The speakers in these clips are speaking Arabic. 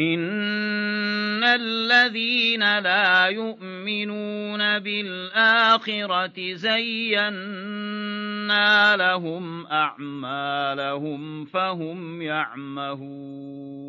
إن الذين لا يؤمنون بالآخرة زينا لهم أعمالهم فهم يعمهون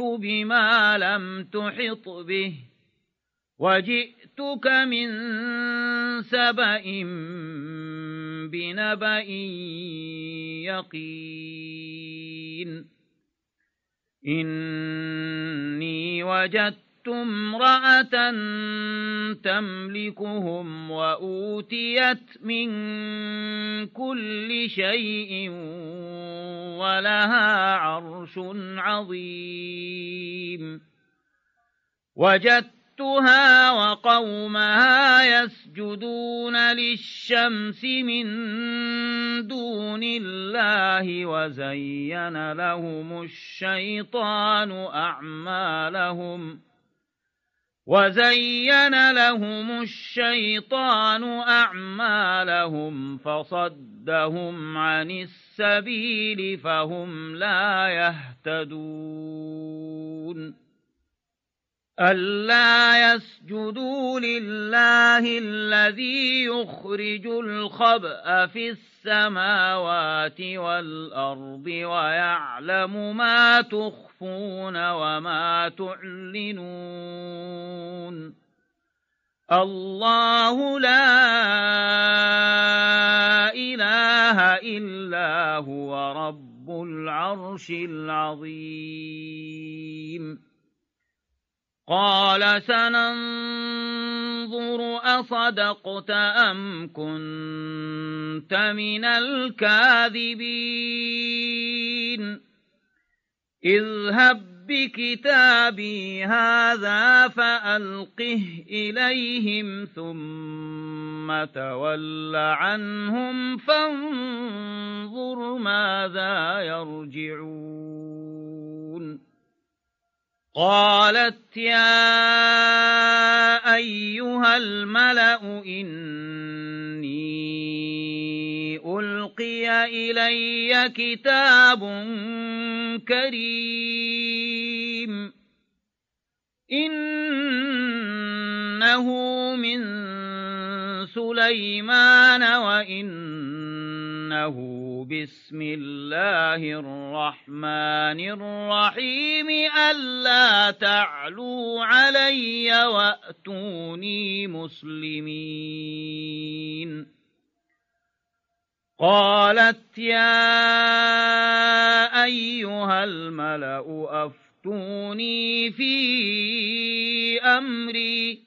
بما لم تحط به وجئتك من سبأ بنبأ يقين. إني وجدت امرأة تملكهم وأوتيت من كل شيء ولها عرش عظيم. وجدتها وقومها يسجدون للشمس من دون الله وزين لهم الشيطان أعمالهم وزين لهم الشيطان أعمالهم فصدهم عن السبيل فهم لا يهتدون ألا يسجدوا لله الذي يخرج الخبأ في السماوات والأرض ويعلم ما تخفون وما تعلنون. الله لا إله إلا هو رب العرش العظيم. قال سننظر أصدقت أم كنت من الكاذبين. اذهب بكتابي هذا فألقه إليهم ثم تول عنهم فانظر ماذا يرجعون. قالت يا أيها الملأ إني ألقي إلي كتاب كريم. إنه من سليمان وإنه بسم الله الرحمن الرحيم ألا تعلوا علي وأتوني مسلمين قالت يا أيها الملأ أفتوني في أمري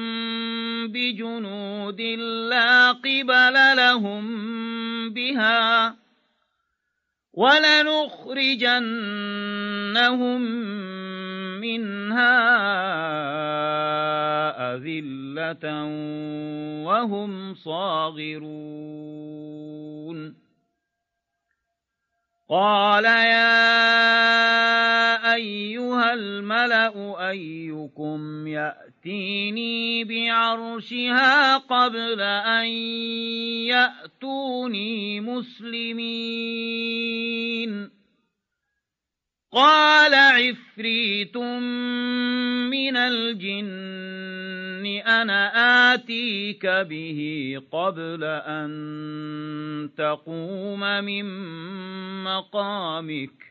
بجنود لا قبل لهم بها ولنخرجنهم منها أذلة وهم صاغرون. قال يا أيها الملأ أيكم يأتيني بعرشها قبل أن يأتوني مسلمين. قال عفريت من الجن أنا آتيك به قبل أن تقوم من مقامك.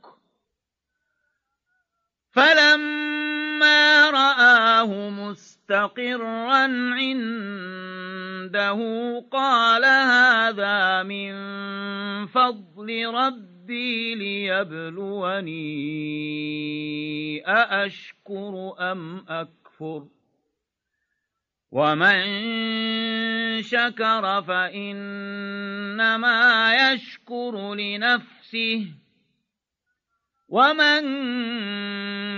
فلما رآه مستقرا عنده قال هذا من فضل ربي ليبلوني أأشكر أم أكفر ومن شكر فإنما يشكر لنفسه ومن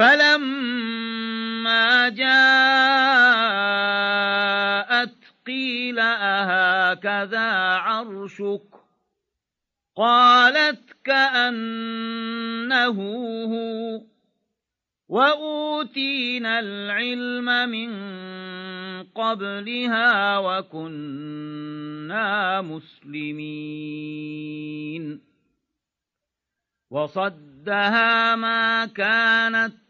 فلما جاءت قيل أهكذا عرشك قالت كأنه هو وأوتينا العلم من قبلها وكنا مسلمين وصدها ما كانت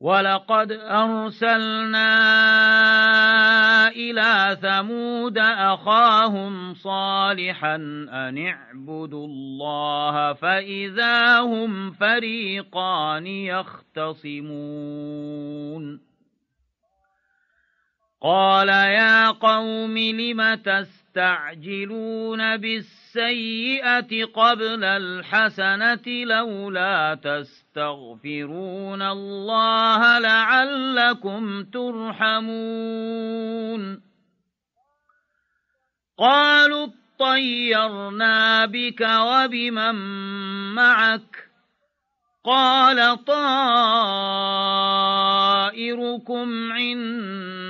ولقد أرسلنا إلى ثمود أخاهم صالحا أن اعبدوا الله فإذا هم فريقان يختصمون قال يا قوم لم تستعجلون بالسيئة قبل الحسنة لولا تستغفرون الله لعلكم ترحمون. قالوا اطيرنا بك وبمن معك. قال طائركم عند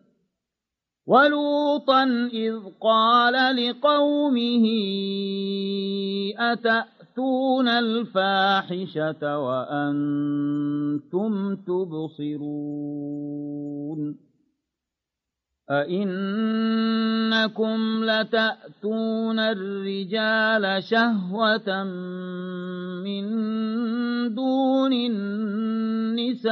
ولوطا إذ قال لقومه أتأ تأتون الفاحشة وأنتم تبصرون أئنكم لتأتون الرجال شهوة من دون النساء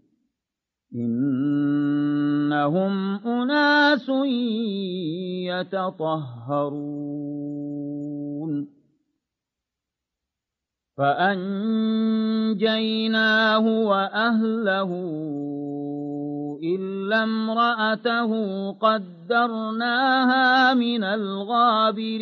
إنهم أناس يتطهرون فأنجيناه وأهله إلا امرأته قدرناها من الغابرين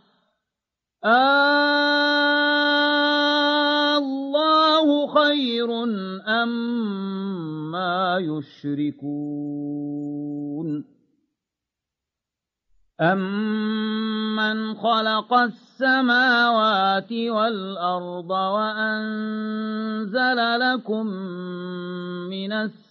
الله خير أم ما يشركون؟ أَمَّنْ خَلَقَ السَّمَاوَاتِ وَالْأَرْضَ وَأَنزَلَ لَكُم مِّنَ السَّمَاءِ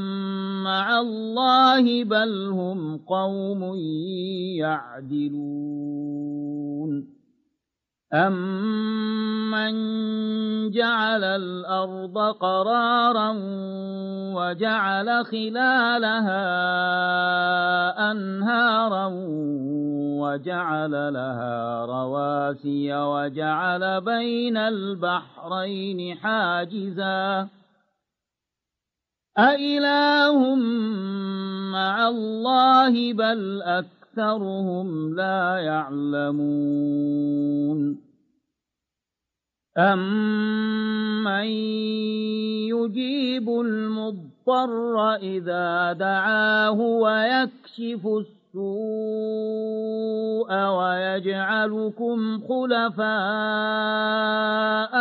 مع الله بل هم قوم يعدلون. أَمَّن جَعَلَ الْأَرْضَ قَرَارًا وَجَعَلَ خِلَالَهَا أَنْهَارًا وَجَعَلَ لَهَا رَوَاسِيَ وَجَعَلَ بَيْنَ الْبَحْرَيْنِ حَاجِزًا. أَإِلَٰهٌ مَّعَ اللَّهِ بَلْ أَكْثَرُهُمْ لا يعلمون أَمَّن يُجِيبُ الْمُضْطَرَّ إِذَا دَعَاهُ وَيَكْشِفُ السُّوءَ وَيَجْعَلُكُمْ خُلَفَاءَ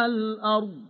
الْأَرْضِ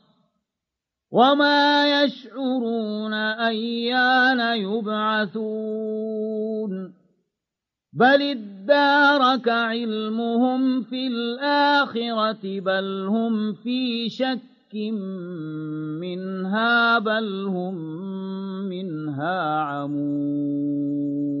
وما يشعرون أيان يبعثون بل ادارك علمهم في الآخرة بل هم في شك منها بل هم منها عمون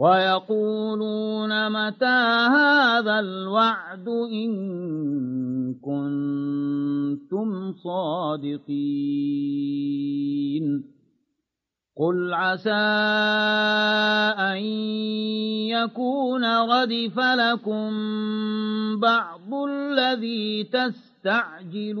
ويقولون متى هذا الوعد إن كنتم صادقين قل عسى أن يكون ردف لكم بعض الذي تستعجلون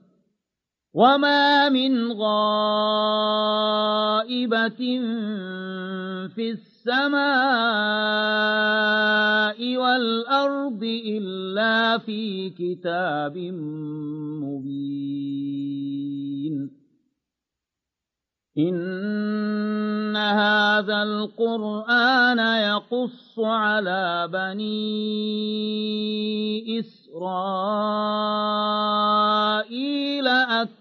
وما من غائبة في السماء والأرض إلا في كتاب مبين إن هذا القرآن يقص على بني إسرائيل أكثر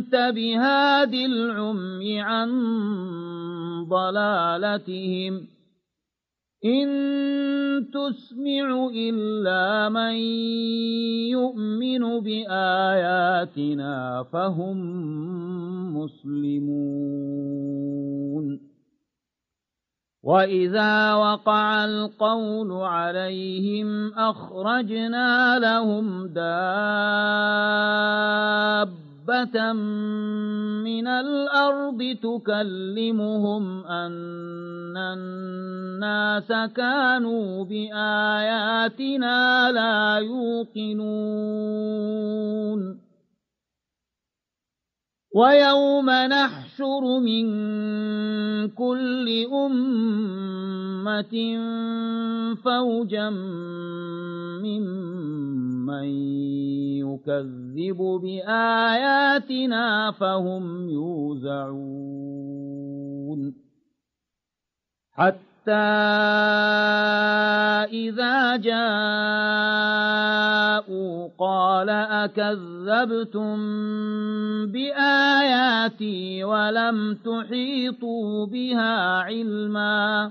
بهاد العمي عن ضلالتهم. إن تسمع إلا من يؤمن بآياتنا فهم مسلمون. وإذا وقع القول عليهم أخرجنا لهم دابة من الأرض تكلمهم أن الناس كانوا بآياتنا لا يوقنون ويوم نحشر من كل أمة فوجا ممن يكذب بآياتنا فهم يوزعون حتى إذا جاءوا قال أكذبتم بآياتي ولم تحيطوا بها علما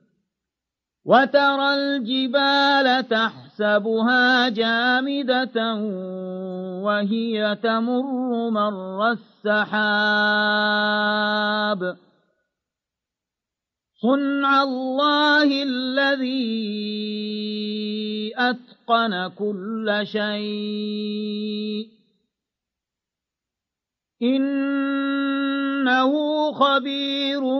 وترى الجبال تحسبها جامدة وهي تمر مر السحاب. صنع الله الذي أتقن كل شيء. إنه خبير